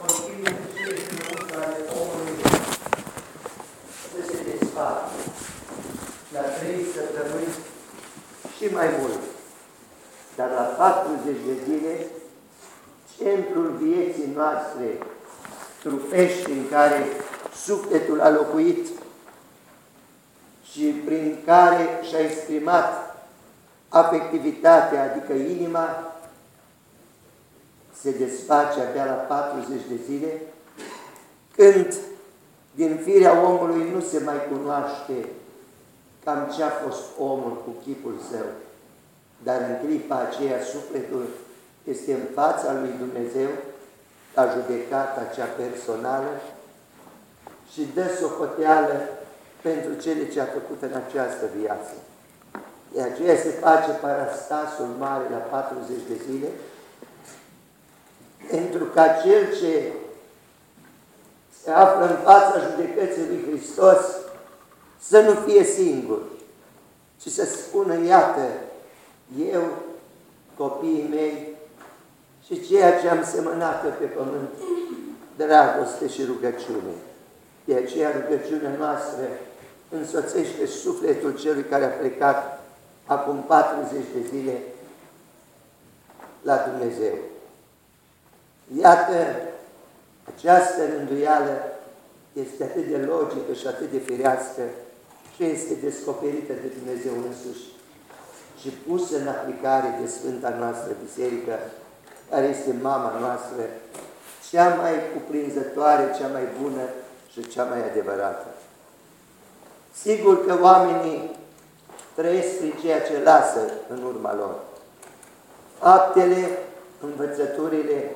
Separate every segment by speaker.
Speaker 1: continuu cele frumos ale omului să se desfacă la trei săptămâni și mai mult. Dar la 40 de zile, centrul vieții noastre trupești în care sufletul a locuit și prin care și-a exprimat afectivitatea, adică inima, se desface abia la 40 de zile, când din firea omului nu se mai cunoaște cam ce a fost omul cu chipul său, dar în clipa aceea sufletul este în fața lui Dumnezeu, a judecat cea personală și dă socoteală pentru cele ce a făcut în această viață. De aceea se face parastasul mare la 40 de zile, pentru ca cel ce se află în fața judecății lui Hristos să nu fie singur, ci să spună, iată, eu, copiii mei și ceea ce am semănat pe pământ, dragoste și rugăciune. De aceea rugăciunea noastră însoțește sufletul celui care a plecat acum 40 de zile la Dumnezeu. Iată, această rânduială este atât de logică și atât de firească și este descoperită de Dumnezeu însuși și pusă în aplicare de Sfânta noastră Biserică, care este mama noastră, cea mai cuprinzătoare, cea mai bună și cea mai adevărată. Sigur că oamenii trăiesc prin ceea ce lasă în urma lor. Faptele, învățăturile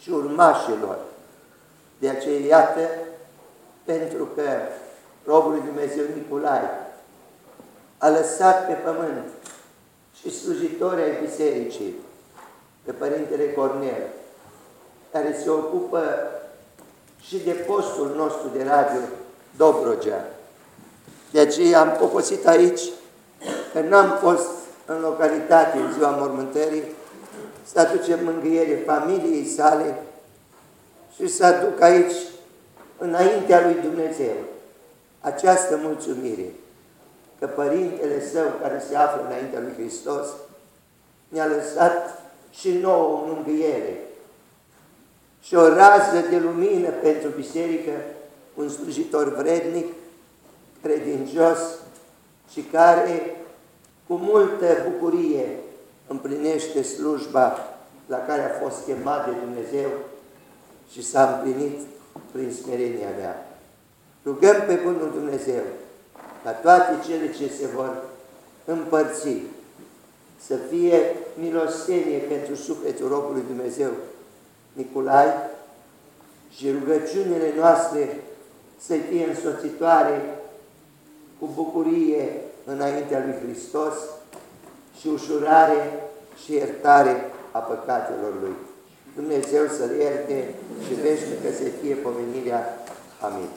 Speaker 1: și urmașilor. De aceea, iată, pentru că robul lui Dumnezeu Nicolae a lăsat pe pământ și slujitorii ai bisericii, pe Părintele Cornel, care se ocupă și de postul nostru de radio Dobrogea. De aceea am poposit aici, că n-am fost în localitate în ziua mormântării, să aducem mângâiere familiei sale și să aduc aici, înaintea lui Dumnezeu, această mulțumire că Părintele Său, care se află înaintea lui Hristos, ne-a lăsat și nouă o mângâiere și o rază de lumină pentru biserică, un slujitor vrednic, credincios și care cu multă bucurie împlinește slujba la care a fost chemat de Dumnezeu și s-a împlinit prin smerenia mea. Rugăm pe Bunul Dumnezeu ca toate cele ce se vor împărți să fie milostenie pentru sufletul robului Dumnezeu Nicolai și rugăciunile noastre să fie însoțitoare cu bucurie înaintea lui Hristos și ușurare și iertare a păcatelor Lui. Dumnezeu să-L ierte și veșnică să fie pomenirea. Amin.